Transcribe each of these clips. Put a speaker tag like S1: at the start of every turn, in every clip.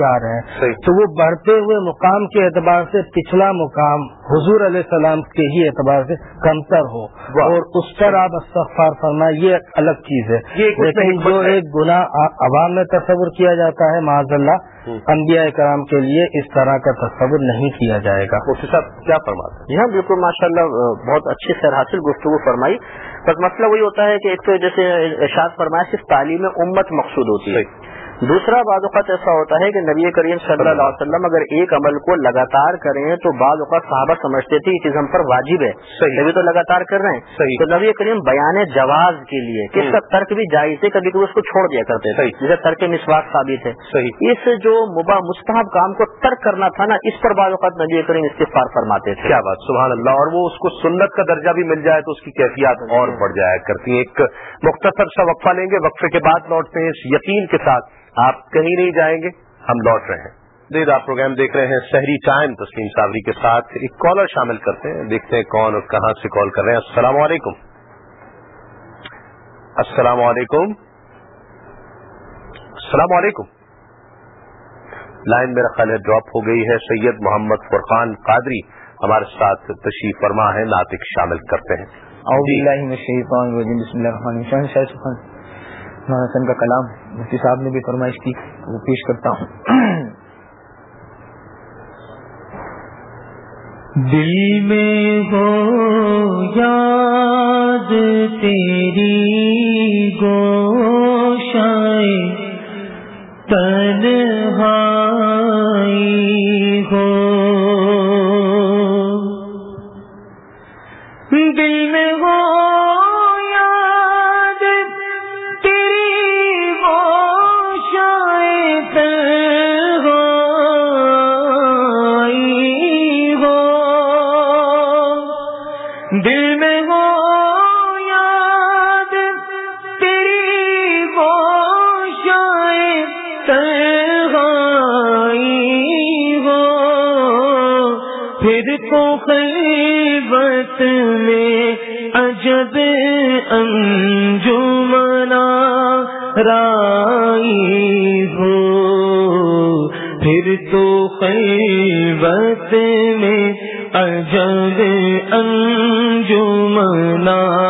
S1: چار ہیں تو وہ بڑھتے ہوئے مقام کے اعتبار سے پچھلا مقام حضور علیہ السلام کے ہی اعتبار سے کمتر ہو۔ اور اس پر آپ استغفار فرمائیں یہ ایک الگ چیز ہے۔ لیکن جو ایک گناہ عوام میں تصور کیا جاتا ہے معذ اللہ انبیاء کرام کے لیے اس طرح کا تصور نہیں کیا جائے گا۔
S2: صاحب کیا فرماتے ہیں؟
S3: یہاں بالکل ماشاء اللہ بہت اچھی سیر حاصل گفتگو فرمائی۔ بس مسئلہ وہی ہوتا ہے کہ ایک تو جیسے ارشاد فرمایا صرف تعلیم امت مقصود ہوتی ہے۔ دوسرا بعض اوقات ایسا ہوتا ہے کہ نبی کریم صلی اللہ علیہ وسلم اگر ایک عمل کو لگاتار کریں تو بعض اوقات صحابہ سمجھتے تھے یہ چیز ہم پر واجب ہے۔ صحیح۔ تو لگاتار کر رہے ہیں۔ صحیح۔ تو نبی کریم بیان جواز کے لیے کہ اس کا ترک بھی جائز ہے کبھی کبھی اس کو چھوڑ دیا کرتے تھے۔ جیسے ترک مسواق ثابت ہے۔ صحیح۔ اس جو مبا مستحب کام کو ترک کرنا تھا نا اس پر بعض اوقات نبی کریم استفار فرماتے تھے۔
S2: کیا بات سبحان اللہ۔ اور وہ اس کو سنت کا درجہ بھی مل جائے تو اس کی کیفیات اور بڑھ جایا کرتی ہیں۔ ایک مختصر سا وقفہ لیں گے وقفے کے بعد لوٹتے ہیں اس یقین کے ساتھ۔ آپ کہیں نہیں جائیں گے، ہم لوٹ رہے ہیں۔ دید آپ پروگرام دیکھ رہے ہیں، شہری ٹائم، تسلیم صابری کے ساتھ ایک کالر شامل کرتے ہیں۔ دیکھتے ہیں کون اور کہاں سے کال کر رہے ہیں۔ السلام علیکم۔ السلام علیکم۔ السلام علیکم۔ لائن میرا خیال ہے ڈراپ ہو گئی ہے۔ سید محمد فرقان قادری ہمارے ساتھ تشریف فرما ہے ناطق شامل کرتے ہیں۔
S1: حسن کا کلام مفتی صاحب نے بھی فرمائش کی، وہ پیش کرتا ہوں۔ دل میں ہو یاد تیری گو تن رائی ہو۔ پھر تو خیبت میں اجب انجمنا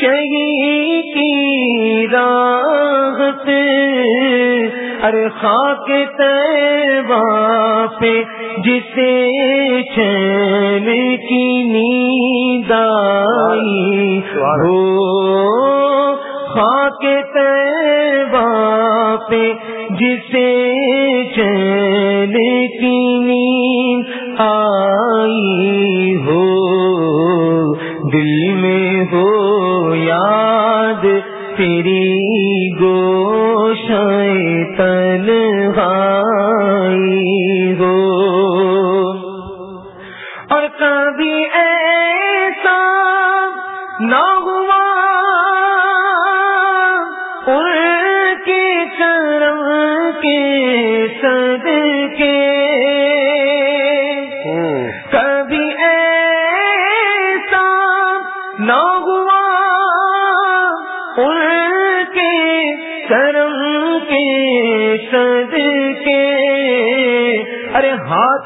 S1: شہی کی راحت ارے خاک تیبا پہ جسے چین کی نیند آئی۔ ہو خاک تیبا پہ جسے تیری گوشائے تنہائی ہو۔ اور کبھی ایسا نہ ہوا کے کرم کے سر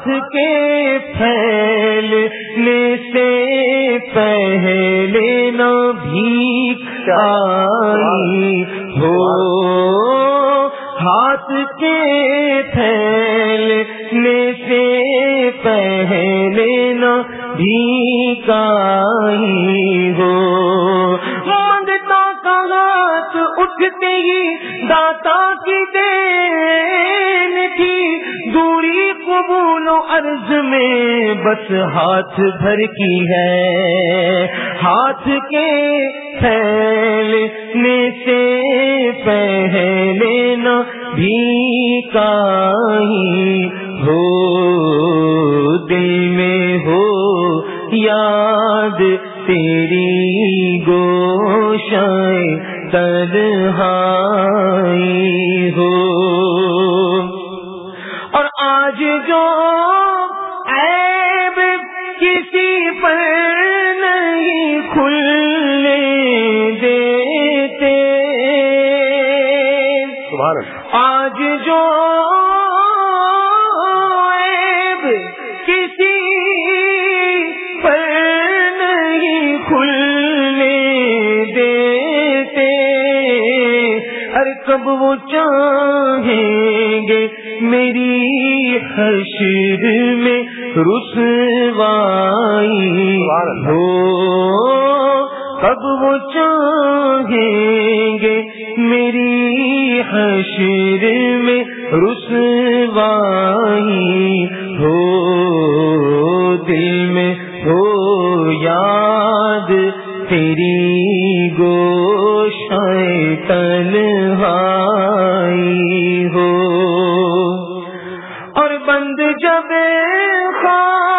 S1: ہاتھ کے پھیلنے سے پہلے نہ بھی آئی ہو۔ ہاتھ کے پھیلنے سے پہلے نہ بھی کا عرض میں بس ہاتھ بھر کی ہے۔ ہاتھ کے پھیلنے سے پہلے نہ بھی کہیں ہو دل میں ہو یاد تیری گوشائیں تنہائی ہو۔ اور آج جو عیب کسی پر نہیں کھلنے دیتے۔ ہر کب وہ چاہیں گے میری حشر میں رسوائی ہو۔ کب وہ چاہیں گے میری حشر میں رسوائی ہو دل میں ہو یاد تیری گوشائیں تنہائی ہو۔ اور بند جب خواہ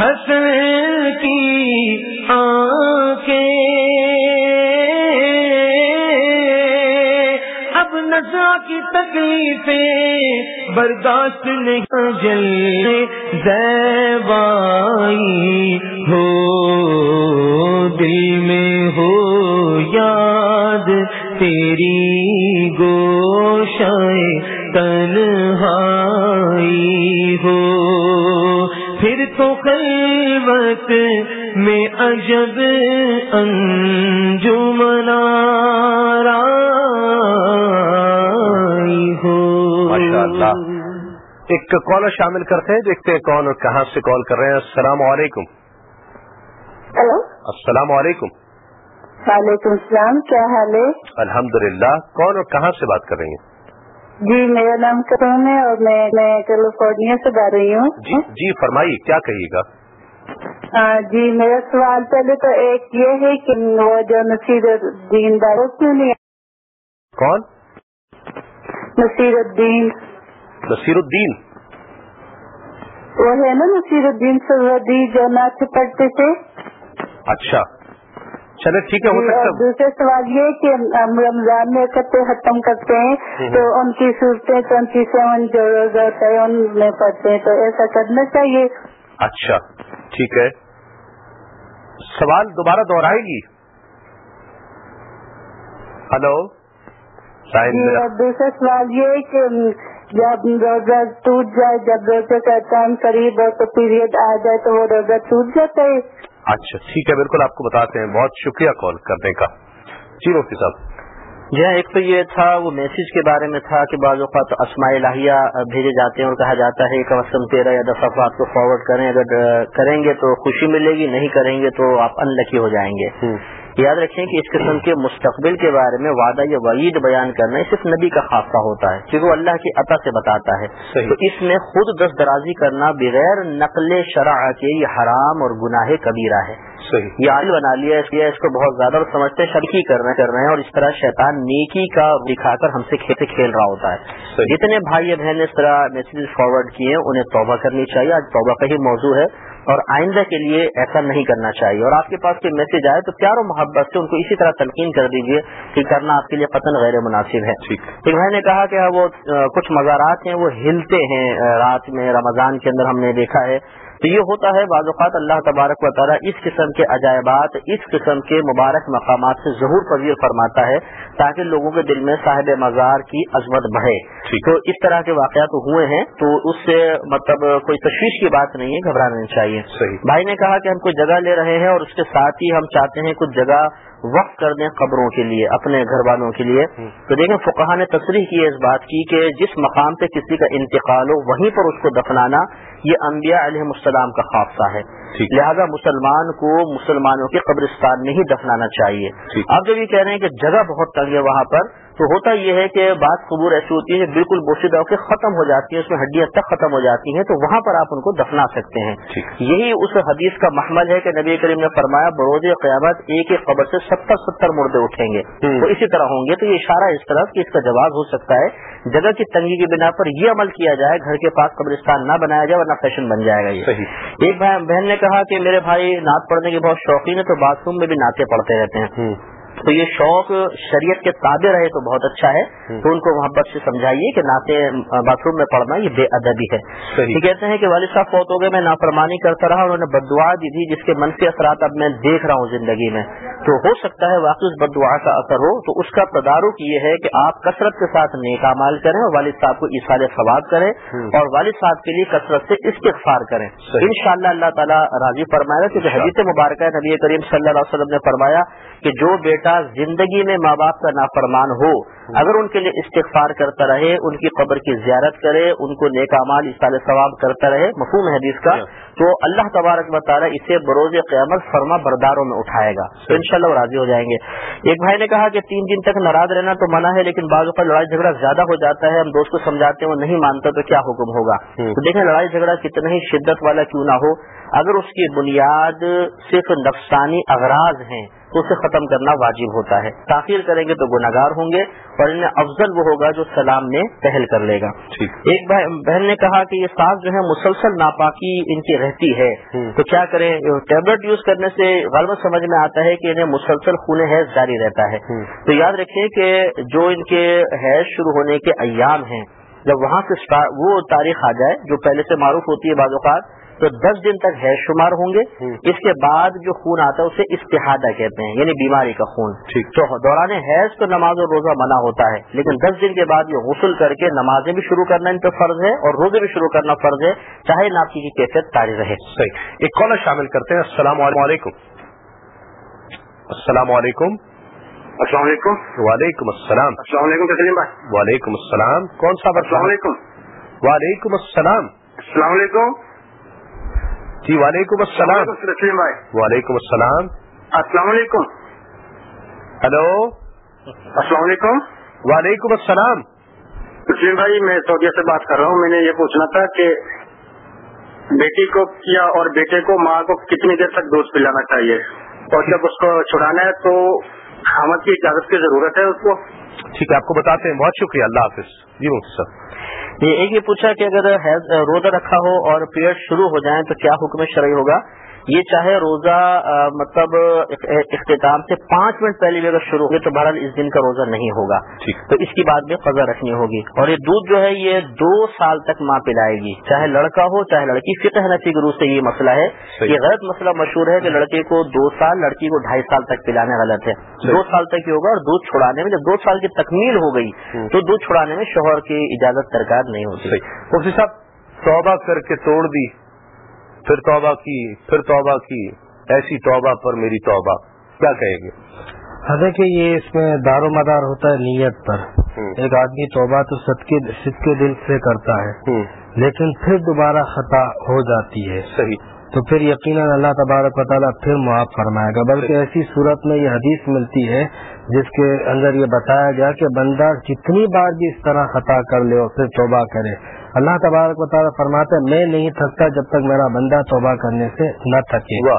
S1: حسن کی آنکھیں۔ اب نزا کی تکلیفیں برداشت نہیں جلنے زیبائی ہو خلوت میں عجب انجمنا ہو۔
S2: ماشاء اللہ ایک کالر شامل کرتے ہیں دیکھتے ہیں کون اور کہاں سے کال کر رہے ہیں۔ السلام علیکم۔
S4: ہلو۔
S2: السلام علیکم۔
S4: وعلیکم السلام کیا حال ہے؟
S2: الحمد للہ کون اور کہاں سے بات کر رہی ہیں؟
S4: جی میرا نام کرون ہے اور میں میں کیلیفورنیا سے جا رہی ہوں۔
S2: جی جی فرمائیے کیا کہیے گا؟
S4: جی میرا سوال پہلے تو ایک یہ ہے کہ وہ جو نصیر الدین دارو کیوں نہیں
S2: کون؟
S4: نصیر الدین۔
S2: نصیر الدین؟
S4: وہ ہے نا نصیر الدین سرودی جو نعت پڑھتے تھے۔
S2: اچھا۔ چلے ٹھیک ہے ہو
S4: جی،
S2: سکتا
S4: دوسرا سوال یہ کہ ہم رمضان میں اکٹھے ختم کرتے ہیں تو ان کی صورتیں ٹوینٹی سیون جو روزہ ہوتا ہے ان میں پڑھتے ہیں تو ایسا کرنا چاہیے۔
S2: اچھا ٹھیک ہے۔ سوال دوبارہ دوہرائے گی؟ ہلو؟
S4: جی دوسرا سوال یہ ہے کہ جب روزہ ٹوٹ جائے جب روزے کا ٹائم قریب ہو تو پیریڈ آ جائے تو وہ روزہ ٹوٹ جاتا ہے۔
S2: اچھا ٹھیک ہے بالکل آپ کو بتاتے ہیں۔ بہت شکریہ کال کرنے کا۔ جی مفتی صاحب۔
S3: جی ہاں ایک تو یہ تھا، وہ میسج کے بارے میں تھا کہ بعض اوقات اسماء الہیہ بھیجے جاتے ہیں اور کہا جاتا ہے کم از کم تیرہ یا دس افراد کو فارورڈ کریں، اگر، کریں گے تو خوشی ملے گی، نہیں کریں گے تو آپ ان لکی ہو جائیں گے۔ یاد رکھیں کہ اس قسم کے مستقبل کے بارے میں وعدہ یا وعید بیان کرنا یہ صرف نبی کا خاصہ ہوتا ہے کیونکہ وہ اللہ کی عطا سے بتاتا ہے۔
S2: صحیح۔
S3: تو اس میں خود دست درازی کرنا بغیر نقل شرع کے یہ حرام اور گناہ کبیرہ ہے۔
S2: صحیح۔
S3: یہ عال بنا لیا اس لیے اس کو بہت زیادہ اور سمجھتے شرکی کر رہے کر رہے ہیں اور اس طرح شیطان نیکی کا دکھا کر ہم سے کھیل کھیل رہا ہوتا ہے۔
S2: صحیح۔
S3: جتنے بھائی بہن اس طرح میسیج فارورڈ کیے ہیں انہیں توبہ کرنی چاہیے۔ آج توبہ کا ہی موضوع ہے۔ اور آئندہ کے لیے ایسا نہیں کرنا چاہیے۔ اور آپ کے پاس کوئی میسج آئے تو پیار و محبت سے ان کو اسی طرح تلقین کر دیجیے کہ کرنا آپ کے لیے قطن غیر مناسب ہے۔ ایک بھائی نے کہا کہ وہ کچھ مزارات ہیں وہ ہلتے ہیں رات میں رمضان کے اندر ہم نے دیکھا ہے۔ تو یہ ہوتا ہے بعض اوقات اللہ تبارک و تعالیٰ اس قسم کے عجائبات اس قسم کے مبارک مقامات سے ظہور پذیر فرماتا ہے تاکہ لوگوں کے دل میں صاحب مزار کی عظمت بڑھے تو اس طرح کے واقعات ہوئے ہیں تو اس سے مطلب کوئی تشویش کی بات نہیں ہے گھبرانا نہیں چاہیے۔
S2: صحیح۔
S3: بھائی نے کہا کہ ہم کوئی جگہ لے رہے ہیں اور اس کے ساتھ ہی ہم چاہتے ہیں کچھ جگہ وقف کر دیں قبروں کے لیے اپنے گھر والوں کے لیے۔ تو دیکھیں فقہ نے تصریح کی ہے اس بات کی کہ جس مقام پہ کسی کا انتقال ہو وہیں پر اس کو دفنانا یہ انبیاء علیہ السلام کا خاصہ ہے۔ لہذا مسلمان کو مسلمانوں کے قبرستان میں ہی دفنانا چاہیے۔ آپ جب یہ کہہ رہے ہیں کہ جگہ بہت تنگ ہے وہاں پر تو ہوتا یہ ہے کہ بات قبور ایسی ہوتی ہے بالکل بوشیدہ ہو کے ختم ہو جاتی ہیں اس میں ہڈیاں تک ختم ہو جاتی ہیں تو وہاں پر آپ ان کو دفنا سکتے ہیں۔ یہی اس حدیث کا محمل ہے کہ نبی کریم نے فرمایا بروز قیامت ایک ایک قبر سے ستر ستر مردے اٹھیں گے۔ تو اسی طرح ہوں گے۔ تو یہ اشارہ اس طرح کہ اس کا جواب ہو سکتا ہے۔ جگہ کی تنگی کی بنا پر یہ عمل کیا جائے گھر کے پاس قبرستان نہ بنایا جائے ورنہ فیشن بن جائے گا یہ۔ ایک بہن نے کہا کہ میرے بھائی نعت پڑھنے کے بہت شوقین ہے تو باتھ روم میں بھی نعتیں پڑھتے رہتے ہیں۔ تو یہ شوق شریعت کے تابع رہے تو بہت اچھا ہے۔ تو ان کو محبت سے سمجھائیے کہ ناطے باتھ روم میں پڑھنا یہ بے ادبی ہے۔ یہ کہتے ہیں کہ والد صاحب فوت ہو گئے میں نافرمانی کرتا رہا انہوں نے بدعا دی تھی جس کے منفی اثرات اب میں دیکھ رہا ہوں زندگی میں۔ تو ہو سکتا ہے واقعی اس بدعا کا اثر ہو تو اس کا تدارک یہ ہے کہ آپ کثرت کے ساتھ نیک مال کریں اور والد صاحب کو اشار ثواب کریں اور والد صاحب کے لیے کثرت سے استغفار کریں۔ ان اللہ اللہ تعالیٰ راضی فرمائے گا کیونکہ حدیث مبارکہ نبی کریم صلی اللہ علیہ وسلم نے فرمایا کہ جو بیٹا زندگی میں ماں باپ کا نافرمان ہو اگر ان کے لیے استغفار کرتا رہے ان کی قبر کی زیارت کرے ان کو نیک مال اصال ثواب کرتا رہے مفہوم حدیث کا تو اللہ تبارک بطالہ اسے بروز قیامت فرما برداروں میں اٹھائے گا۔ تو ان شاء اللہ راضی ہو جائیں گے۔ ایک بھائی نے کہا کہ تین دن تک ناراض رہنا تو منع ہے لیکن بعض اوقات لڑائی جھگڑا زیادہ ہو جاتا ہے ہم دوست کو سمجھاتے ہیں وہ نہیں مانتا تو کیا حکم ہوگا؟ تو دیکھیں لڑائی جھگڑا کتنا ہی شدت والا کیوں نہ ہو اگر اس کی بنیاد صرف نفسانی اغراض ہیں تو اسے ختم کرنا واجب ہوتا ہے۔ تاخیر کریں گے تو گناگار ہوں گے اور انہیں افضل وہ ہوگا جو سلام میں پہل کر لے گا۔ ایک بہن نے کہا کہ یہ سانس جو ہے مسلسل ناپاکی ان کی رہتی ہے۔ تو کیا کریں؟ ٹیبلٹ یوز کرنے سے غلط سمجھ میں آتا ہے کہ انہیں مسلسل خون حیض جاری رہتا ہے۔ تو یاد رکھیں کہ جو ان کے حیض شروع ہونے کے ایام ہیں جب وہاں سے وہ تاریخ آ جائے جو پہلے سے معروف ہوتی ہے بعض اوقات تو دس دن تک حیض شمار ہوں گے۔ اس کے بعد جو خون آتا ہے اسے استحادہ کہتے ہیں یعنی بیماری کا خون۔ تو دوران حیض تو نماز اور روزہ منع ہوتا ہے لیکن دس دن کے بعد یہ غسل کر کے نمازیں بھی شروع کرنا ان پہ فرض ہے اور روزے بھی شروع کرنا فرض ہے چاہے ناپی کی کیفیت تاری رہے۔
S2: صحیح۔ ایک کالر شامل کرتے ہیں۔ السلام علیکم۔ السلام علیکم۔
S5: السلام علیکم۔
S2: وعلیکم السلام۔
S5: السلام علیکم تسلیم بھائی۔
S2: وعلیکم السلام۔ کون سا
S5: السلام علیکم۔
S2: وعلیکم السلام۔
S5: السلام علیکم۔
S2: جی وعلیکم السلام۔ وعلیکم السلام
S5: السلام۔ علیکم۔
S2: ہلو۔
S5: السلام علیکم۔
S2: وعلیکم السلام۔
S5: تسلیم بھائی میں سعودیہ سے بات کر رہا ہوں۔ میں نے یہ پوچھنا تھا کہ بیٹی کو کیا اور بیٹے کو ماں کو کتنی دیر تک دودھ پلانا چاہیے؟ اور جب اس کو چھڑانا ہے تو حامد کی اجازت کی ضرورت ہے اس کو؟
S2: ٹھیک ہے آپ کو بتاتے ہیں۔ بہت شکریہ اللہ حافظ۔ جی مفتی صاحب۔
S3: ایک یہ پوچھا کہ اگر روزہ رکھا ہو اور پیریڈ شروع ہو جائیں تو کیا حکم شرعی ہوگا؟ یہ چاہے روزہ مطلب اختتام سے پانچ منٹ پہلے بھی اگر شروع ہوگی تو بہرحال اس دن کا روزہ نہیں ہوگا۔ تو اس کی بعد میں قضا رکھنی ہوگی۔ اور یہ دودھ جو ہے یہ دو سال تک ماں پلائے گی۔ چاہے لڑکا ہو چاہے لڑکی فقہ نفی روح سے یہ مسئلہ ہے۔ یہ غلط مسئلہ مشہور ہے کہ لڑکے کو دو سال لڑکی کو ڈھائی سال تک پلانا غلط ہے۔ دو سال تک ہی ہوگا اور دودھ چھڑانے میں جب دو سال کی تکمیل ہو گئی تو دودھ چھڑانے میں شوہر کی اجازت درکار نہیں ہوتی۔
S2: مفتی صاحب توبہ کر کے توڑ دی۔ پھر توبہ کی پھر توبہ کی ایسی توبہ پر میری توبہ۔ کیا کہیں گے؟
S6: دیکھیے یہ اس میں دار و مدار ہوتا ہے نیت پر۔ ایک آدمی توبہ تو سد کے دل سے کرتا ہے لیکن پھر دوبارہ خطا ہو جاتی ہے۔
S2: صحیح۔
S6: تو پھر یقیناً اللہ تبارک و تعالیٰ پھر معاف فرمائے گا۔ بلکہ ایسی صورت میں یہ حدیث ملتی ہے جس کے اندر یہ بتایا گیا کہ بندہ جتنی بار بھی اس طرح خطا کر لے اور پھر توبہ کرے۔ اللہ تبارک و تعالیٰ فرماتے میں نہیں تھکتا جب تک میرا بندہ توبہ کرنے سے نہ تھکے۔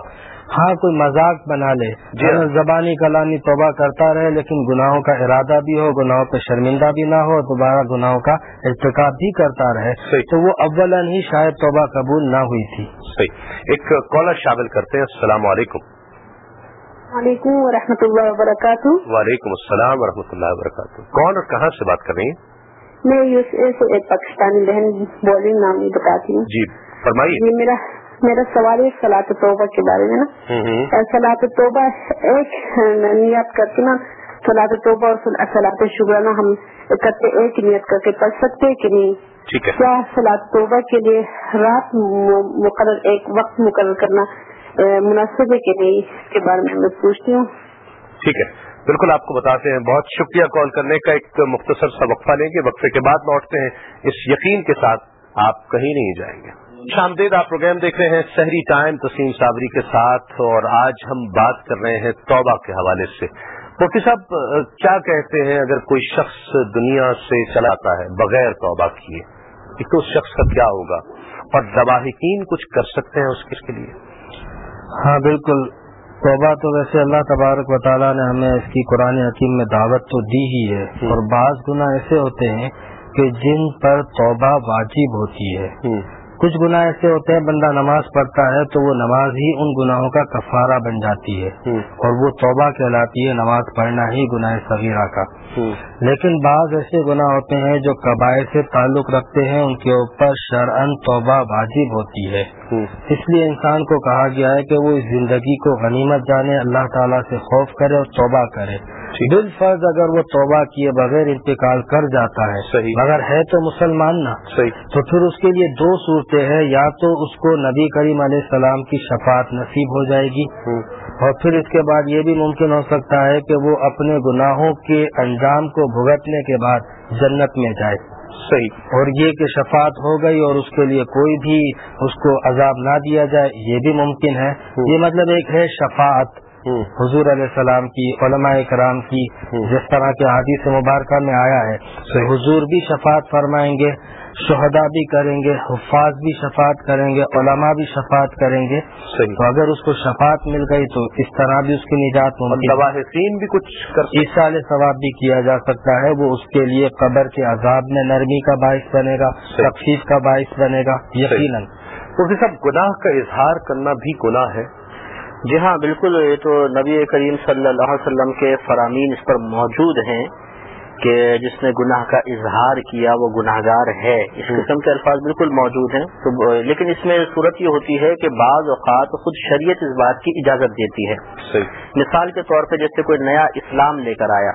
S6: ہاں کوئی مذاق بنا لے۔
S2: جی ہاں۔
S6: زبانی کلامی توبہ کرتا رہے لیکن گناہوں کا ارادہ بھی ہو گناہوں پہ شرمندہ بھی نہ ہو دوبارہ گناہوں کا ارتکاب بھی کرتا رہے۔ تو وہ اول ہی شاید توبہ قبول نہ ہوئی تھی۔
S2: صحیح۔ ایک کالر شامل کرتے ہیں۔ السلام علیکم۔
S4: وعلیکم ورحمۃ اللہ
S2: وبرکاتہ۔ وعلیکم السلام ورحمۃ اللہ وبرکاتہ۔ کون اور کہاں سے بات کر
S4: رہی ہیں؟ میں یو ایس اے سے ایک پاکستانی بہن
S2: بولنگ نام
S4: بتاتی ہوں۔ جی فرمائیے۔ جی میرا میرا سوال ہے سلاط توبہ
S2: کے بارے
S4: میں نا۔ سلاط توبہ ایک نیت کر کے نا سلاط توبہ اور سلاط شکرانہ ہم کرتے ایک نیت کر کے پڑھ
S2: سکتے ہیں
S4: کہ نہیں؟ کیا سلاط توبہ کے لیے رات مقرر ایک وقت مقرر کرنا مناسب ہے کہ نہیں؟ اس کے بارے میں میں
S2: پوچھتی ہوں۔ ٹھیک ہے۔ بالکل آپ کو بتاتے ہیں بہت شکریہ کال کرنے کا۔ ایک مختصر سا وقفہ لیں گے۔ وقفے کے بعد لوٹتے ہیں۔ اس یقین کے ساتھ آپ کہیں نہیں جائیں گے۔ شامدید آپ پروگرام دیکھ رہے ہیں سحری ٹائم تسیم صابری کے ساتھ اور آج ہم بات کر رہے ہیں توبہ کے حوالے سے۔ مفتی صاحب کیا کہتے ہیں اگر کوئی شخص دنیا سے چلاتا ہے بغیر توبہ کیے تو اس شخص کا کیا ہوگا؟ اور زواہکین کچھ کر سکتے
S6: ہیں اس کے لیے؟ ہاں بالکل۔ توبہ تو ویسے اللہ تبارک و تعالیٰ نے ہمیں اس کی قرآن حکیم میں دعوت تو دی ہی ہے اور بعض گناہ ایسے ہوتے ہیں کہ جن
S2: پر
S6: توبہ واجب ہوتی ہے۔ کچھ گناہ ایسے ہوتے ہیں بندہ نماز پڑھتا ہے تو وہ نماز ہی ان گناہوں کا
S2: کفارہ
S6: بن جاتی ہے۔ اور وہ توبہ کہلاتی ہے نماز پڑھنا ہی
S2: گناہ
S6: صغیرہ کا۔ لیکن بعض ایسے گناہ ہوتے ہیں جو قبائل سے تعلق رکھتے ہیں ان کے اوپر شرعن توبہ
S2: واجب
S6: ہوتی ہے۔ اس لیے انسان کو کہا گیا ہے کہ وہ اس زندگی کو غنیمت جانے اللہ تعالیٰ سے خوف کرے اور توبہ کرے۔ بال فرض اگر وہ توبہ کیے بغیر انتقال
S2: کر
S6: جاتا ہے۔ مگر ہے تو
S2: مسلمان
S6: نہ تو پھر اس کے لیے دو صورت ہوتے ہیں یا تو اس کو نبی کریم علیہ السلام کی
S2: شفاعت
S6: نصیب ہو جائے گی۔ اور پھر اس کے بعد یہ بھی ممکن ہو سکتا ہے کہ وہ اپنے گناہوں کے انجام کو بھگتنے
S2: کے
S6: بعد جنت میں جائے۔ صحیح۔ اور یہ کہ شفاعت ہو گئی اور اس کے لیے کوئی بھی اس کو عذاب نہ دیا جائے یہ بھی
S2: ممکن
S6: ہے۔ یہ مطلب ایک ہے شفاعت۔ حضور علیہ السلام کی علماء کرام کی جس طرح کے حادیث مبارکہ میں آیا ہے۔ حضور بھی شفاعت فرمائیں گے۔ شہدا بھی کریں
S2: گے
S6: حفاظ بھی شفاعت کریں گے علماء بھی شفاعت کریں گے۔ تو اگر
S2: اس
S6: کو شفاعت
S2: مل گئی تو اس
S6: طرح بھی اس کی نجات ممکن بھی کچھ علیہ ثواب بھی کیا جا سکتا ہے وہ اس کے لیے
S2: قبر
S6: کے عذاب میں نرمی کا
S2: باعث بنے گا تخفیف کا باعث بنے گا یقیناً۔ تو سب گناہ کا اظہار کرنا بھی گناہ ہے۔
S3: جی ہاں بالکل یہ تو نبی کریم صلی اللہ علیہ وسلم کے فرامین اس پر موجود ہیں۔ کہ جس نے گناہ کا اظہار کیا وہ گناہ گار ہے۔ اس قسم کے الفاظ بالکل موجود ہیں۔ تو لیکن اس میں صورت یہ ہوتی ہے کہ بعض اوقات خود شریعت اس بات کی اجازت دیتی ہے۔ مثال کے طور پہ جیسے کوئی نیا اسلام لے کر آیا۔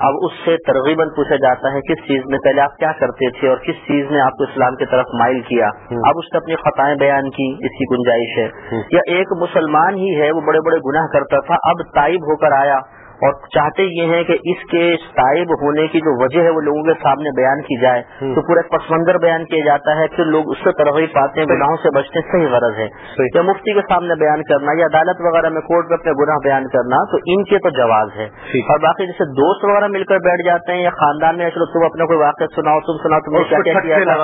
S3: اب اس سے ترغیباً پوچھا جاتا ہے کس چیز میں پہلے آپ کیا کرتے تھے اور کس چیز نے آپ کو اسلام کی طرف مائل کیا۔ اب اس نے اپنی خطائیں بیان کی اس کی گنجائش ہے۔ یا ایک مسلمان ہی ہے وہ بڑے بڑے گناہ کرتا تھا اب تائب ہو کر آیا۔ اور چاہتے یہ ہیں کہ اس کے تائب ہونے کی جو وجہ ہے وہ لوگوں کے سامنے بیان کی جائے تو پورا پس منظر بیان کیا جاتا ہے پھر لوگ اس سے ترغیب پاتے ہیں گناہوں سے بچنے صحیح غرض ہے۔ یا مفتی کے سامنے بیان کرنا یا عدالت وغیرہ میں کورٹ میں اپنے گناہ بیان کرنا تو ان کے تو جواز ہے۔ اور باقی جیسے دوست وغیرہ مل کر بیٹھ جاتے ہیں یا خاندان میں چلو تم اپنا کوئی واقعہ سناؤ تم سناؤ تم نے کیا کیا کیا۔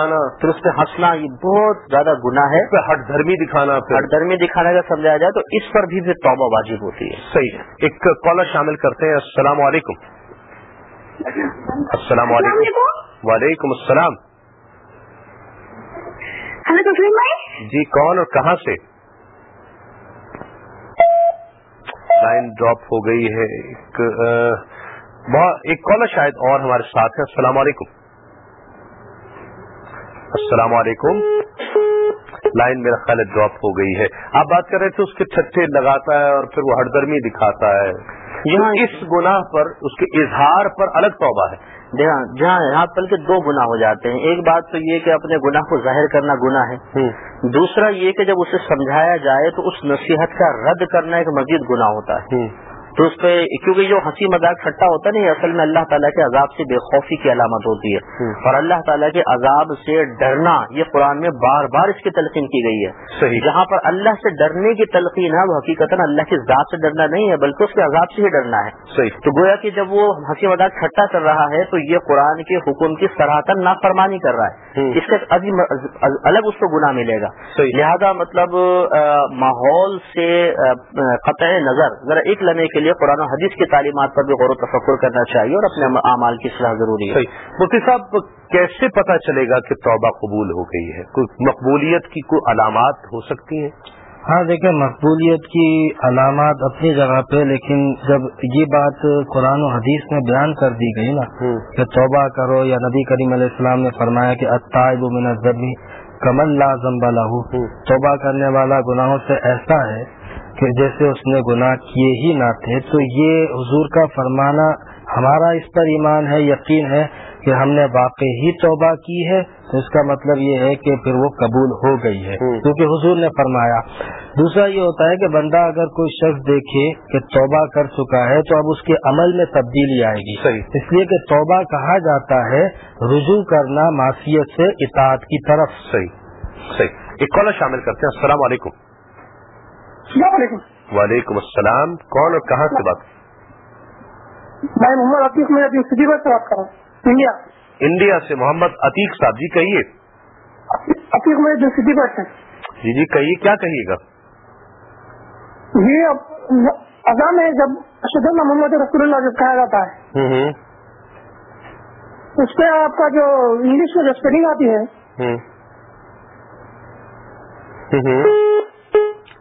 S3: پھر اس پہ ہنسنا یہ بہت زیادہ گناہ ہے۔
S2: ہٹ دھرمی دکھانا پھر۔
S3: ہر درمی دکھانے کا سمجھایا جائے تو اس پر بھی پھر توبہ واجب ہوتی ہے۔
S2: صحیح. ایک کالر شامل کرتے ہیں۔ السلام علیکم۔ السلام علیکم۔ وعلیکم السلام۔
S4: ہلو بھائی۔
S2: جی کون اور کہاں سے؟ لائن ڈراپ ہو گئی ہے۔ ایک ایک کالر شاید اور ہمارے ساتھ ہے۔ السلام علیکم۔ السلام علیکم۔ لائن میرا خیال ہے ڈراپ ہو گئی ہے۔ آپ بات کر رہے تھے اس کے چھٹے لگاتا ہے اور پھر وہ ہردرمی دکھاتا ہے۔ یہاں اس گناہ پر اس کے اظہار پر الگ توبہ ہے۔
S3: جہاں جہاں یہاں بلکہ دو گناہ ہو جاتے ہیں۔ ایک بات تو یہ کہ اپنے گناہ کو ظاہر کرنا گناہ ہے۔ دوسرا یہ کہ جب اسے سمجھایا جائے تو اس نصیحت کا رد کرنا ایک مزید گناہ ہوتا ہے۔ تو اس پہ کیونکہ جو ہنسی مذاق ٹھٹا ہوتا ہے نا یہ اصل میں اللہ تعالیٰ کے عذاب سے بے خوفی کی علامت ہوتی ہے۔ اور اللہ تعالیٰ کے عذاب سے ڈرنا یہ قرآن میں بار بار اس کی تلقین کی گئی ہے۔
S2: صحیح۔
S3: جہاں پر اللہ سے ڈرنے کی تلقین ہے وہ حقیقت اللہ کی ذات سے ڈرنا نہیں ہے بلکہ اس کے عذاب سے ہی ڈرنا ہے۔
S2: صحیح۔
S3: تو گویا کہ جب وہ ہنسی مذاق ٹھٹا کر رہا ہے تو یہ قرآن کے حکم کی سراہتن نافرمانی کر رہا ہے۔ اس کا الگ اس کو گناہ ملے گا۔ لہذا مطلب ماحول سے قطع نظر ذرا ایک لمحے کے کے لیے قرآن و حدیث کی تعلیمات پر بھی غور و تفکر کرنا چاہیے اور اپنے اعمال کی اصلاح ضروری ہے۔
S2: مفتی صاحب کیسے پتہ چلے گا کہ توبہ قبول ہو گئی ہے؟ کوئی مقبولیت کی کوئی علامات ہو سکتی ہیں؟
S6: ہاں دیکھیں مقبولیت کی علامات اپنی جگہ پہ لیکن جب یہ بات قرآن و حدیث میں بیان کر دی گئی نا کہ توبہ کرو یا نبی کریم علیہ السلام نے فرمایا کہ اطائب من الذبی کمل لا ذنب له۔ توبہ کرنے والا گناہوں سے ایسا ہے کہ جیسے اس نے گناہ کیے ہی نہ تھے تو یہ حضور کا فرمانا ہمارا اس پر ایمان ہے یقین ہے کہ ہم نے واقع ہی توبہ کی ہے۔ تو اس کا مطلب یہ ہے کہ پھر وہ قبول ہو گئی ہے کیونکہ حضور نے فرمایا۔ دوسرا یہ ہوتا ہے کہ بندہ اگر کوئی شخص دیکھے کہ توبہ کر چکا ہے تو اب اس کے عمل میں تبدیلی آئے گی۔
S2: صحیح۔
S6: اس لیے کہ توبہ کہا جاتا ہے رجوع کرنا معصیت سے اطاعت کی طرف۔
S2: صحیح۔ صحیح۔ ایک کالر شامل کرتے ہیں۔ السلام علیکم۔
S7: السلام علیکم.
S2: وعلیکم السلام. کون اور کہاں سے بات؟
S7: میں محمد عتیق میں سے بات کر رہا ہوں. انڈیا.
S2: انڈیا سے. محمد عتیق صاحب جی کہیے.
S7: عتیق میں جو سٹی بس ہے
S2: جی جی کہیے کیا کہیے گا؟
S7: یہ اذان ہے جب اشد اللہ محمد رسول اللہ جب کہا جاتا ہے اس پہ آپ کا جو انگلش میں جو اسپیلنگ آتی ہے.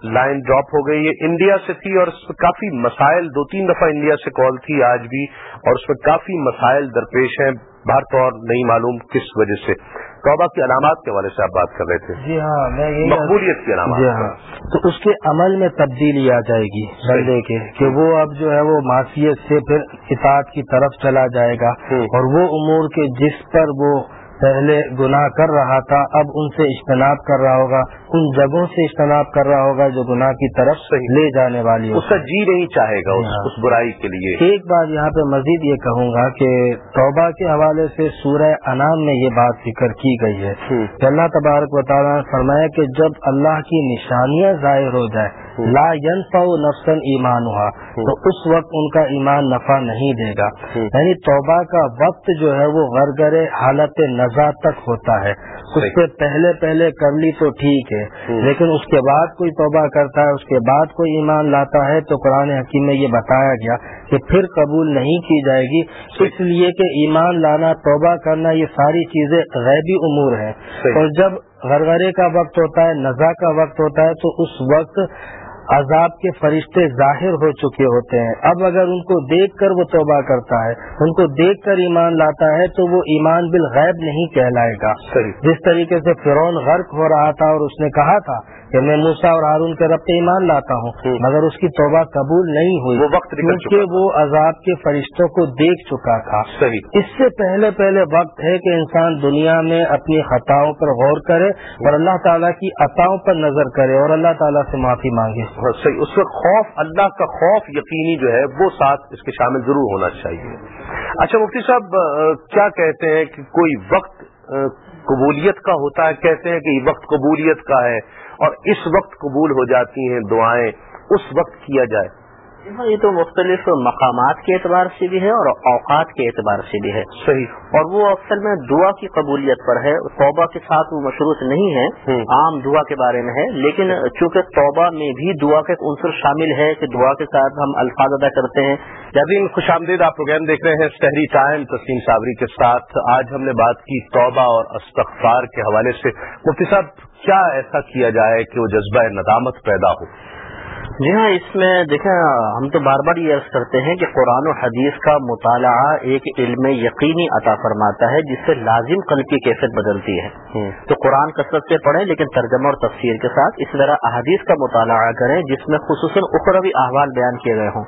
S2: لائن ڈراپ ہو گئی یہ انڈیا سے تھی اور اس میں کافی مسائل دو تین دفعہ انڈیا سے کال تھی آج بھی اور اس میں کافی مسائل درپیش ہیں۔ بھر طور نہیں معلوم کس وجہ سے۔ توبہ کی علامات کے حوالے سے آپ بات کر رہے تھے۔
S6: جی ہاں میں
S2: مقبولیت کی علامات۔
S6: جی ہاں۔ تو اس کے عمل میں تبدیلی آ جائے گی بندے کے کہ وہ اب جو ہے وہ معاشیت سے پھر اطاعت کی طرف چلا جائے گا۔ اور وہ امور کے جس پر وہ پہلے گناہ کر رہا تھا اب ان سے اجتناب کر رہا ہوگا ان جگہوں سے اجتناب کر رہا ہوگا جو گناہ کی طرف
S2: صحیح۔
S6: لے جانے والی
S2: اس کا جی نہیں چاہے گا اس,
S6: ہاں۔
S2: برائی کے لیے
S6: ایک بات یہاں پہ مزید یہ کہوں گا کہ توبہ کے حوالے سے سورہ انعام میں یہ بات ذکر کی گئی ہے۔ کہ اللہ تبارک و تعالیٰ نے فرمایا کہ جب اللہ کی نشانیاں ظاہر ہو جائے لا ينفع نفسا ایمان ہوا تو اس وقت ان کا ایمان نفع نہیں دے گا۔ یعنی توبہ کا وقت جو ہے وہ غرگر حالت نزا تک ہوتا ہے۔ اس سے پہلے پہلے کر لی تو ٹھیک ہے۔ لیکن اس کے بعد کوئی توبہ کرتا ہے اس کے بعد کوئی ایمان لاتا ہے تو قرآن حکیم میں یہ بتایا گیا کہ پھر قبول نہیں کی جائے گی۔ اس لیے کہ ایمان لانا توبہ کرنا یہ ساری چیزیں غیبی امور ہیں۔ اور جب غرغرے کا وقت ہوتا ہے نزا کا وقت ہوتا ہے تو اس وقت عذاب کے فرشتے ظاہر ہو چکے ہوتے ہیں۔ اب اگر ان کو دیکھ کر وہ توبہ کرتا ہے ان کو دیکھ کر ایمان لاتا ہے تو وہ ایمان بالغیب نہیں کہلائے گا۔ جس طریقے سے فرعون غرق ہو رہا تھا اور اس نے کہا تھا کہ میں موسا اور ہارون کے رب پہ ایمان لاتا ہوں۔ مگر اس کی توبہ قبول نہیں ہوئی
S2: وہ وقت
S6: کیونکہ وہ عذاب کے فرشتوں کو دیکھ چکا تھا۔
S2: صحیح۔
S6: اس سے پہلے پہلے وقت ہے کہ انسان دنیا میں اپنی خطاؤں پر غور کرے اور اللہ تعالیٰ کی عطاؤں پر نظر کرے اور اللہ تعالیٰ سے معافی مانگے۔
S2: صحیح۔ اس وقت خوف، اللہ کا خوف یقینی جو ہے، وہ ساتھ اس کے شامل ضرور ہونا چاہیے۔ اچھا مفتی صاحب کیا کہتے ہیں کہ کوئی وقت قبولیت کا ہوتا ہے؟ کہتے ہیں کہ یہ وقت قبولیت کا ہے اور اس وقت قبول ہو جاتی ہیں دعائیں، اس وقت کیا جائے۔
S3: یہ تو مختلف مقامات کے اعتبار سے بھی ہے اور اوقات کے اعتبار سے بھی ہے۔
S2: صحیح۔
S3: اور وہ اکثر میں دعا کی قبولیت پر ہے۔ توبہ کے ساتھ وہ مشروط نہیں ہے۔ عام دعا کے بارے میں ہے۔ لیکن چونکہ توبہ میں بھی دعا کا ایک عنصر شامل ہے کہ دعا کے ساتھ ہم الفاظ ادا کرتے ہیں۔
S2: جبین خوش آمدید آپ پروگرام دیکھ رہے ہیں شہری ٹائم تسلیم صابری کے ساتھ آج ہم نے بات کی توبہ اور استغفار کے حوالے سے۔ مفتی صاحب کیا ایسا کیا جائے کہ وہ جذبہ ندامت پیدا ہو؟
S3: جی ہاں اس میں دیکھیں ہم تو بار بار یہ عرض کرتے ہیں کہ قرآن و حدیث کا مطالعہ ایک علم یقینی عطا فرماتا ہے جس سے لازم قلب کی کیفیت بدلتی ہے۔ تو قرآن کثرت سے پڑھیں لیکن ترجمہ اور تفسیر کے ساتھ اس طرح احادیث کا مطالعہ کریں جس میں خصوصاً اخروی احوال بیان کیے گئے ہوں۔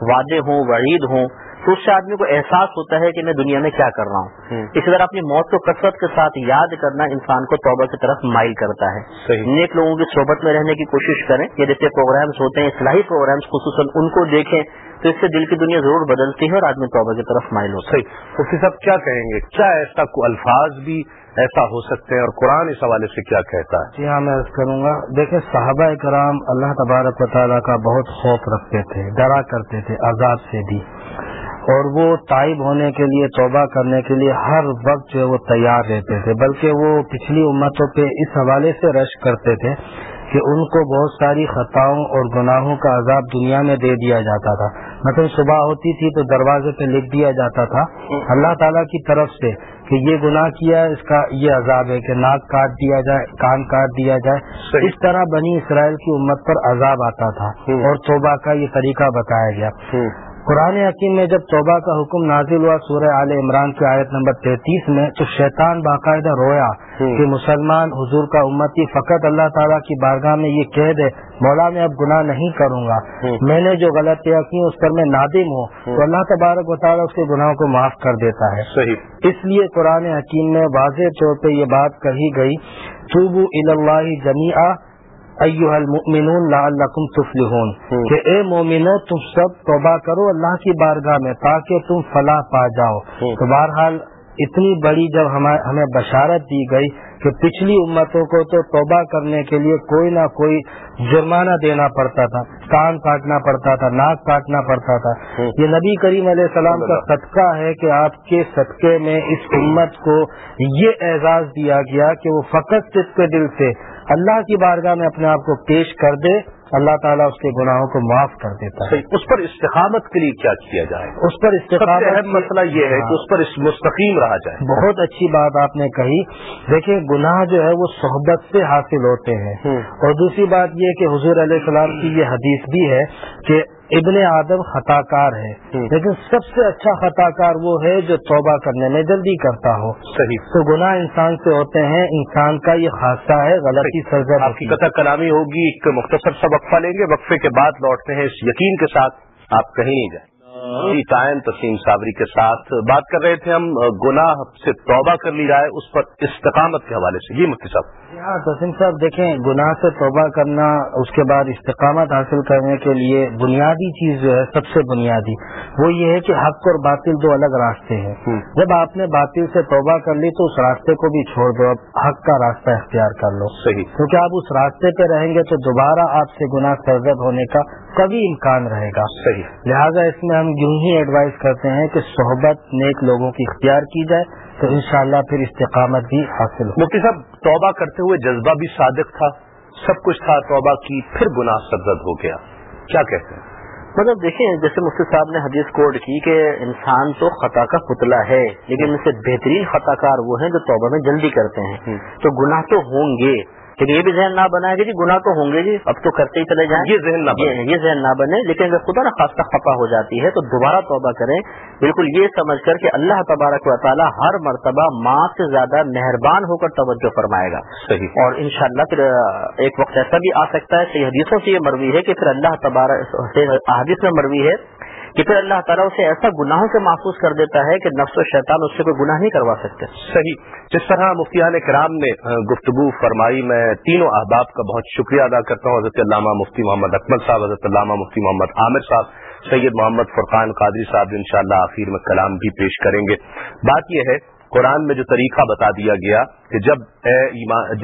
S3: وعدے ہوں وعید ہوں تو اس سے آدمی کو احساس ہوتا ہے کہ میں دنیا میں کیا کر رہا ہوں۔ اسی طرح اپنی موت کو کثرت کے ساتھ یاد کرنا انسان کو توبہ کی طرف مائل کرتا ہے۔ نیک لوگوں کی صحبت میں رہنے کی کوشش کریں۔ یہ جیسے پروگرامز ہوتے ہیں اصلاحی پروگرامز خصوصاً ان کو دیکھیں تو اس سے دل کی دنیا ضرور بدلتی ہے اور آدمی توبہ کی طرف مائل ہوتا ہے۔
S2: صحیح۔ مفتی صاحب کیا کہیں گے؟ کیا ایسا کو الفاظ بھی ایسا ہو سکتے ہیں اور قرآن اس حوالے سے کیا کہتا ہے؟
S6: جی ہاں میں عرض کروں گا، دیکھیں صحابہ کرام اللہ تبارک و تعالیٰ کا بہت خوف رکھتے تھے، ڈرا کرتے تھے عذاب سے بھی۔ اور وہ تائب ہونے کے لیے، توبہ کرنے کے لیے ہر وقت جو ہے وہ تیار رہتے تھے، بلکہ وہ پچھلی امتوں پہ اس حوالے سے رش کرتے تھے۔ کہ ان کو بہت ساری خطاؤں اور گناہوں کا عذاب دنیا میں دے دیا جاتا تھا۔ مطلب صبح ہوتی تھی تو دروازے پہ لکھ دیا جاتا تھا اللہ تعالیٰ کی طرف سے کہ یہ گناہ کیا اس کا یہ عذاب ہے کہ ناک کاٹ دیا جائے کان کاٹ دیا جائے۔ اس طرح بنی اسرائیل کی امت پر عذاب آتا تھا اور توبہ کا یہ طریقہ بتایا گیا۔ قرآن حکیم میں جب توبہ کا حکم نازل ہوا سورہ عال عمران کی آیت نمبر تینتیس میں تو شیطان باقاعدہ رویا کہ مسلمان حضور کا امتی فقط اللہ تعالیٰ کی بارگاہ میں یہ کہہ دے مولا میں اب گناہ نہیں کروں گا۔ میں نے جو غلطیاں کی اس پر میں نادم ہوں۔ تو اللہ تبارک و تعالیٰ اس کے گناہوں کو معاف کر دیتا ہے۔
S2: صحیح۔
S6: اس لیے قرآن حکیم میں واضح طور پہ یہ بات کہی گئی توبو اللہ جمیع ایوہ المؤمنون لعلکم تفلحون کہ اے مومنو تم سب توبہ کرو اللہ کی بارگاہ میں تاکہ تم فلاح پا جاؤ۔ تو بہرحال اتنی بڑی جب ہمیں بشارت دی گئی کہ پچھلی امتوں کو تو توبہ کرنے کے لیے کوئی نہ کوئی جرمانہ دینا پڑتا تھا کان کاٹنا پڑتا تھا ناک کاٹنا پڑتا تھا۔ یہ نبی کریم علیہ السلام کا صدقہ ہے کہ آپ کے صدقے میں اس امت کو یہ اعزاز دیا گیا کہ وہ فقط صدق کے دل سے اللہ کی بارگاہ میں اپنے آپ کو پیش کر دے اللہ تعالیٰ اس کے گناہوں کو معاف کر دیتا ہے۔
S2: اس پر استقامت کے لیے کیا کیا جائے؟
S6: اس پر استقامت
S2: اہم مسئلہ یہ ہے کہ اس پر مستقیم رہا جائے۔
S6: بہت اچھی بات آپ نے کہی۔ دیکھیں گناہ جو ہے وہ صحبت سے حاصل ہوتے ہیں۔ اور دوسری بات یہ کہ حضور علیہ السلام کی یہ حدیث بھی ہے کہ ابن آدم خطا کار ہے لیکن سب سے اچھا خطا کار وہ ہے جو توبہ کرنے میں جلدی کرتا ہو۔
S2: صحیح۔
S6: تو گناہ انسان سے ہوتے ہیں انسان کا یہ حادثہ ہے غلطی سرزد
S2: آپ کی قطع کلامی ہوگی ایک مختصر سا وقفہ لیں گے وقفے کے بعد لوٹتے ہیں اس یقین کے ساتھ۔ آپ کہیں نہیں جائیں۔ جی تائن تسیم صابری کے ساتھ بات کر رہے تھے ہم۔ گناہ سے توبہ کر لی جائے اس پر استقامت کے حوالے سے۔ جی مفتی صاحب۔
S6: ہاں تسیم صاحب دیکھیں گناہ سے توبہ کرنا اس کے بعد استقامت حاصل کرنے کے لیے بنیادی چیز جو ہے سب سے بنیادی وہ یہ ہے کہ حق اور باطل دو الگ راستے ہیں۔ جب آپ نے باطل سے توبہ کر لی تو اس راستے کو بھی چھوڑ دو اب حق کا راستہ اختیار کر لو۔
S2: صحیح۔
S6: کیونکہ آپ اس راستے پہ رہیں گے تو دوبارہ آپ سے گناہ سرزد ہونے کا کبھی امکان رہے گا۔
S2: صحیح۔
S6: لہٰذا اس میں ہم یوں ہی ایڈوائز کرتے ہیں کہ صحبت نیک لوگوں کی اختیار کی جائے تو انشاءاللہ پھر استقامت بھی حاصل ہو۔
S2: مفتی صاحب توبہ کرتے ہوئے جذبہ بھی صادق تھا سب کچھ تھا توبہ کی پھر گناہ سرزد ہو گیا۔ کیا کہتے ہیں؟
S3: مطلب دیکھیں جیسے مفتی صاحب نے حدیث کوڈ کی کہ انسان تو خطا کا پتلا ہے لیکن اس سے بہترین خطا کار وہ ہیں جو توبہ میں جلدی کرتے ہیں۔ تو گناہ تو ہوں گے لیکن یہ بھی ذہن نہ بنائے گا جی گناہ تو ہوں گے جی اب تو کرتے ہی چلے جائیں۔
S2: یہ ذہن نہ بنے۔
S3: یہ ذہن نہ بنے لیکن اگر خدا نہ خاصہ خفا ہو جاتی ہے تو دوبارہ توبہ کریں۔ بالکل یہ سمجھ کر کہ اللہ تبارک و تعالیٰ ہر مرتبہ ماں سے زیادہ مہربان ہو کر توجہ فرمائے گا۔
S2: صحیح۔
S3: اور انشاءاللہ پھر ایک وقت ایسا بھی آ سکتا ہے صحیح حدیثوں سے یہ مروی ہے کہ پھر اللہ تبارک حدیث میں مروی ہے کہ پھر اللہ تعالیٰ اسے ایسا گناہوں سے محفوظ کر دیتا ہے کہ نفس و شیطان اس سے کوئی گناہ نہیں کروا سکتے۔
S2: صحیح۔ جس طرح مفتیان کرام نے گفتگو فرمائی میں تینوں احباب کا بہت شکریہ ادا کرتا ہوں حضرت علامہ مفتی محمد اکمل صاحب حضرت علامہ مفتی محمد عامر صاحب سید محمد فرقان قادری صاحب ان شاء اللہ آخر میں کلام بھی پیش کریں گے۔ بات یہ ہے قرآن میں جو طریقہ بتا دیا گیا کہ جب اے,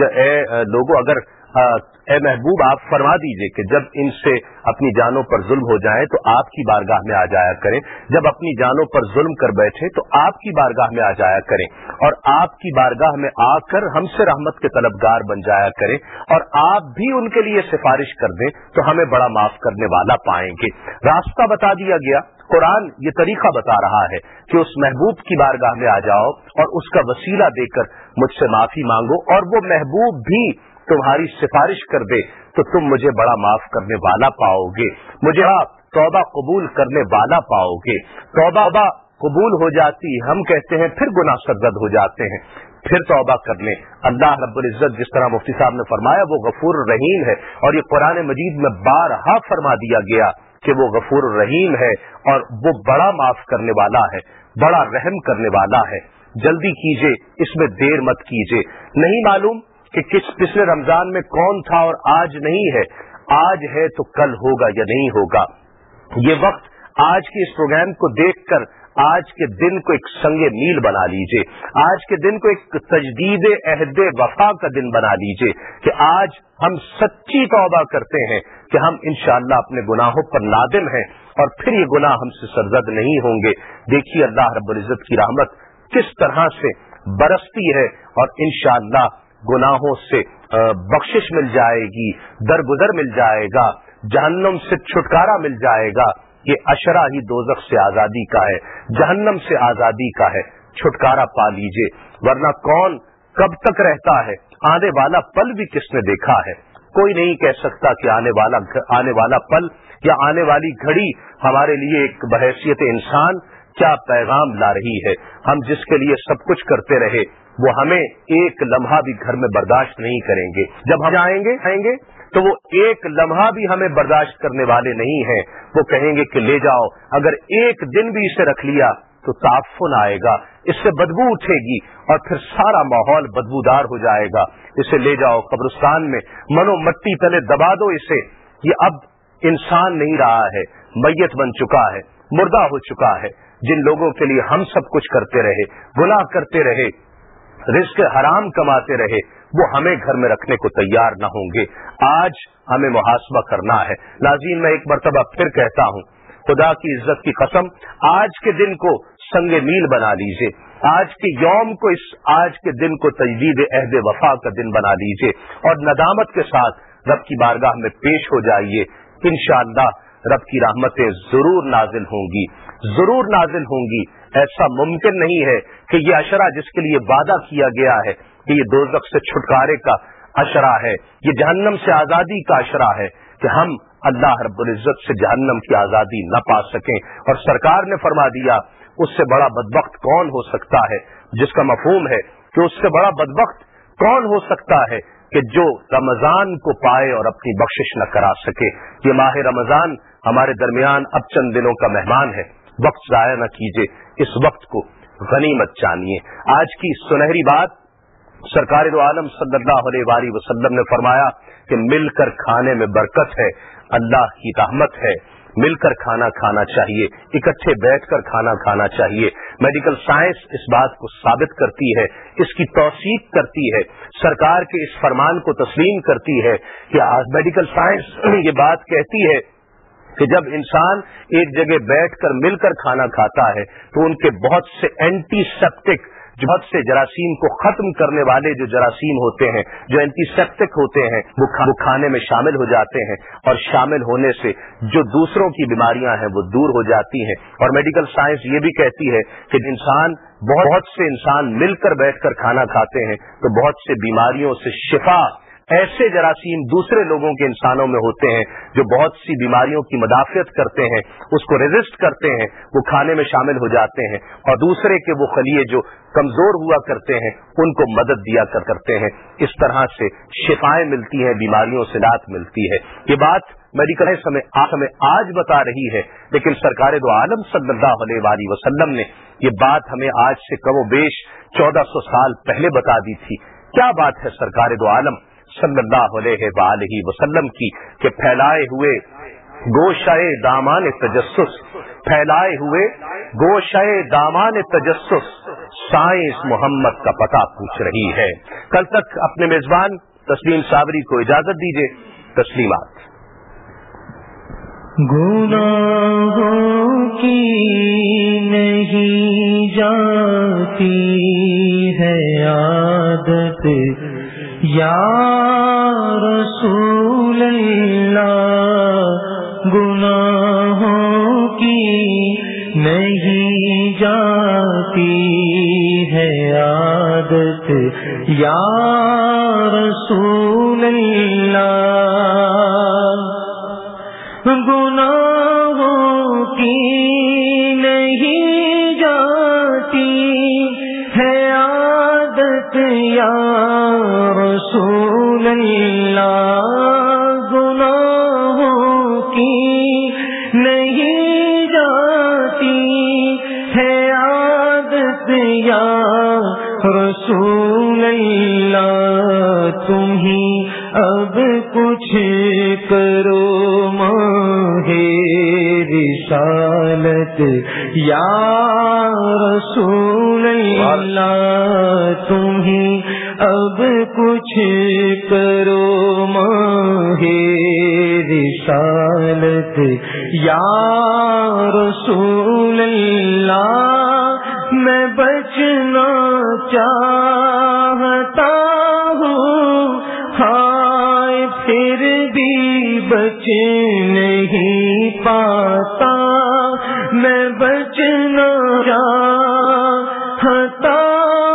S2: اے لوگوں اگر اے محبوب، آپ فرما دیجیے کہ جب ان سے اپنی جانوں پر ظلم ہو جائے تو آپ کی بارگاہ میں آ جایا کریں۔ جب اپنی جانوں پر ظلم کر بیٹھے تو آپ کی بارگاہ میں آ جایا کریں۔ اور آپ کی بارگاہ میں آ کر ہم سے رحمت کے طلبگار بن جایا کریں۔ اور آپ بھی ان کے لیے سفارش کر دیں تو ہمیں بڑا معاف کرنے والا پائیں گے۔ راستہ بتا دیا گیا۔ قرآن یہ طریقہ بتا رہا ہے کہ اس محبوب کی بارگاہ میں آ جاؤ اور اس کا وسیلہ دے کر مجھ سے معافی مانگو۔ اور وہ محبوب بھی تمہاری سفارش کر دے تو تم مجھے بڑا معاف کرنے والا پاؤ گے۔ مجھے آپ توبہ قبول کرنے والا پاؤ گے۔ توبہ قبول ہو جاتی، ہم کہتے ہیں، پھر گناہ سرزد ہو جاتے ہیں۔ پھر توبہ کر لیں اللہ رب العزت جس طرح مفتی صاحب نے فرمایا، وہ غفور الرحیم ہے۔ اور یہ قرآن مجید میں بارہا فرما دیا گیا کہ وہ غفور الرحیم ہے اور وہ بڑا معاف کرنے والا ہے، بڑا رحم کرنے والا ہے۔ جلدی کیجیے، اس میں دیر مت کیجیے۔ نہیں معلوم کہ کس پچھلے رمضان میں کون تھا اور آج نہیں ہے، آج ہے تو کل ہوگا یا نہیں ہوگا۔ یہ وقت آج کے اس پروگرام کو دیکھ کر آج کے دن کو ایک سنگ میل بنا لیجیے۔ آج کے دن کو ایک تجدید عہد وفا کا دن بنا لیجیے کہ آج ہم سچی توبہ کرتے ہیں کہ ہم انشاءاللہ اپنے گناہوں پر نادم ہیں اور پھر یہ گناہ ہم سے سرزد نہیں ہوں گے۔ دیکھیے اللہ رب العزت کی رحمت کس طرح سے برستی ہے اور انشاءاللہ گناہوں سے بخشش مل جائے گی، درگزر مل جائے گا، جہنم سے چھٹکارا مل جائے گا۔ یہ اشرا ہی دوزخ سے آزادی کا ہے، جہنم سے آزادی کا ہے۔ چھٹکارا پا لیجیے، ورنہ کون کب تک رہتا ہے؟ آنے والا پل بھی کس نے دیکھا ہے؟ کوئی نہیں کہہ سکتا کہ آنے والا آنے والا پل یا آنے والی گھڑی ہمارے لیے ایک بحیثیت انسان کیا پیغام لا رہی ہے۔ ہم جس کے لیے سب کچھ کرتے رہے وہ ہمیں ایک لمحہ بھی گھر میں برداشت نہیں کریں گے۔ جب ہم آئیں گے آئیں گے، تو وہ ایک لمحہ بھی ہمیں برداشت کرنے والے نہیں ہیں۔ وہ کہیں گے کہ لے جاؤ، اگر ایک دن بھی اسے رکھ لیا تو تعفن آئے گا، اس سے بدبو اٹھے گی اور پھر سارا ماحول بدبودار ہو جائے گا۔ اسے لے جاؤ قبرستان میں، منو مٹی تلے دبا دو اسے۔ یہ اب انسان نہیں رہا ہے، میت بن چکا ہے، مردہ ہو چکا ہے۔ جن لوگوں کے لیے ہم سب کچھ کرتے رہے، گناہ کرتے رہے رزق حرام کماتے رہے، وہ ہمیں گھر میں رکھنے کو تیار نہ ہوں گے۔ آج ہمیں محاسبہ کرنا ہے۔ ناظرین میں ایک مرتبہ پھر کہتا ہوں، خدا کی عزت کی قسم، آج کے دن کو سنگ میل بنا لیجیے۔ آج کے یوم کو اس آج کے دن کو تجدید عہد وفا کا دن بنا لیجیے۔ اور ندامت کے ساتھ رب کی بارگاہ میں پیش ہو جائیے۔ انشاءاللہ رب کی رحمتیں ضرور نازل ہوں گی۔ ضرور نازل ہوں گی۔ ایسا ممکن نہیں ہے کہ یہ اشرا جس کے لیے وعدہ کیا گیا ہے کہ یہ دو سے چھٹکارے کا اشرا ہے، یہ جہنم سے آزادی کا اشرا ہے کہ ہم اللہ رب العزت سے جہنم کی آزادی نہ پا سکیں۔ اور سرکار نے فرما دیا، اس سے بڑا بدبخت کون ہو سکتا ہے؟ جس کا مفہوم ہے کہ اس سے بڑا بدبخت کون ہو سکتا ہے کہ جو رمضان کو پائے اور اپنی بخشش نہ کرا سکے۔ یہ ماہ رمضان ہمارے درمیان اب چند دنوں کا مہمان ہے۔ وقت ضائع نہ کیجیے اس وقت کو غنیمت جانیے۔ آج کی سنہری بات سرکار دو عالم صلی اللہ علیہ وآلہ وسلم نے فرمایا کہ مل کر کھانے میں برکت ہے، اللہ کی رحمت ہے۔ مل کر کھانا کھانا چاہیے، اکٹھے بیٹھ کر کھانا کھانا چاہیے۔ میڈیکل سائنس اس بات کو ثابت کرتی ہے، اس کی توثیق کرتی ہے۔ سرکار کے اس فرمان کو تسلیم کرتی ہے کہ میڈیکل سائنس یہ بات کہتی ہے کہ جب انسان ایک جگہ بیٹھ کر مل کر کھانا کھاتا ہے تو ان کے بہت سے اینٹی سیپٹک بہت سے جراثیم کو ختم کرنے والے جو جراثیم ہوتے ہیں، جو اینٹی سیپٹک ہوتے ہیں، وہ کھانے میں شامل ہو جاتے ہیں اور شامل ہونے سے جو دوسروں کی بیماریاں ہیں وہ دور ہو جاتی ہیں۔ اور میڈیکل سائنس یہ بھی کہتی ہے کہ انسان بہت سے انسان مل کر بیٹھ کر کھانا کھاتے ہیں تو بہت سے بیماریوں سے شفا ایسے جراثیم دوسرے لوگوں کے انسانوں میں ہوتے ہیں جو بہت سی بیماریوں کی مدافعت کرتے ہیں، اس کو ریزسٹ کرتے ہیں، وہ کھانے میں شامل ہو جاتے ہیں اور دوسرے کے وہ خلیے جو کمزور ہوا کرتے ہیں، ان کو مدد دیا کرتے ہیں۔ اس طرح سے شفائیں ملتی ہیں، بیماریوں سے رات ملتی ہے۔ یہ بات میڈیکل ہمیں آج بتا رہی ہے، لیکن سرکار دو عالم صلی اللہ علیہ وسلم نے یہ بات ہمیں آج سے کم و بیش چودہ سو سال پہلے بتا دی تھی۔ کیا بات ہے سرکار
S1: دو عالم؟ صلی اللہ علیہ وآلہ وسلم کی کہ پھیلائے ہوئے گوشائے دامان تجسس، پھیلائے ہوئے گوشائے دامان تجسس سائنس محمد کا پتہ پوچھ رہی ہے۔ کل تک اپنے میزبان تسلیم صابری کو اجازت دیجیے تسلیمات۔ گناہوں کی نہیں جاتی ہے عادت۔ یا رسول اللہ گناہوں کی نہیں جاتی ہے عادت۔ یا رسول اللہ گناہوں کی رسول اللہ تم ہی اب کچھ کرو ماں رسالت یا رسول اللہ تم ہی اب کچھ کرو ماں رسالت یا رسول اللہ میں بچنا چاہتا ہوں۔ ہائے، پھر بھی بچ نہیں پاتا۔ میں بچنا چاہتا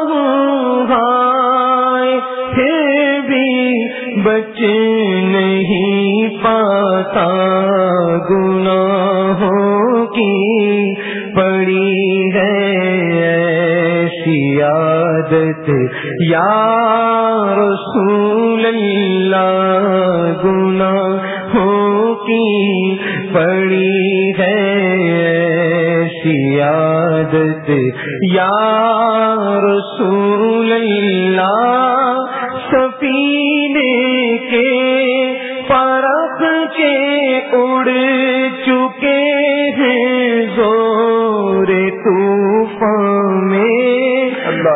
S1: ہوں۔ ہائے، پھر بھی بچ نہیں پاتا۔ عادت یا رسول اللہ گناہوں کی پڑی ہے سیادت یا رسول اللہ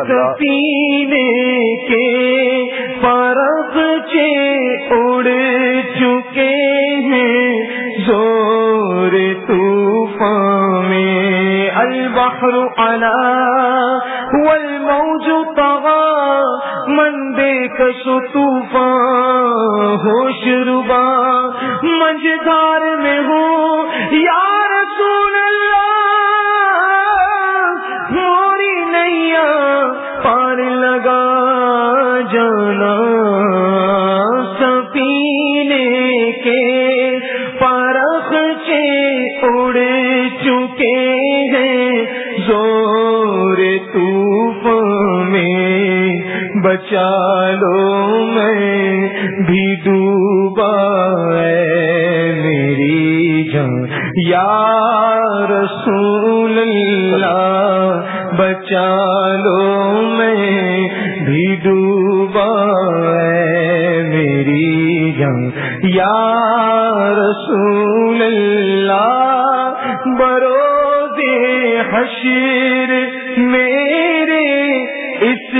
S1: میں
S2: اللہ اللہ
S1: کے پرخ چے اڑ چکے ہیں۔ زور طوفان میں البحر علا۔ والموج طغى من دیکھ طوفان ہوش ربا مجدار میں ہوں یا حشر میرے اس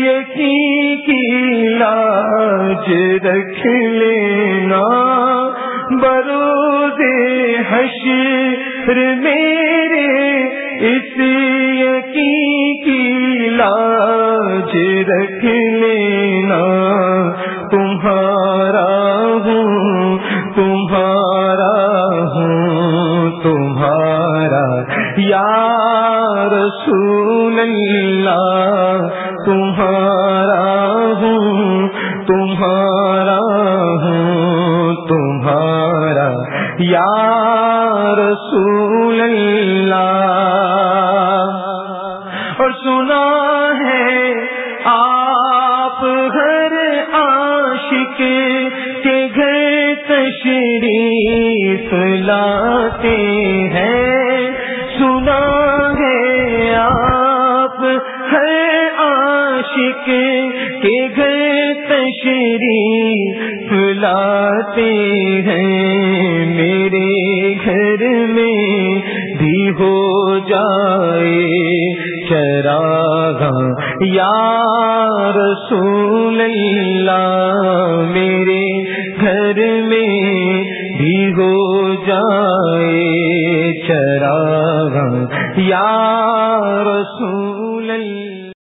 S1: یقین کی لاج رکھ لینا بروز حشر میرے رسول اللہ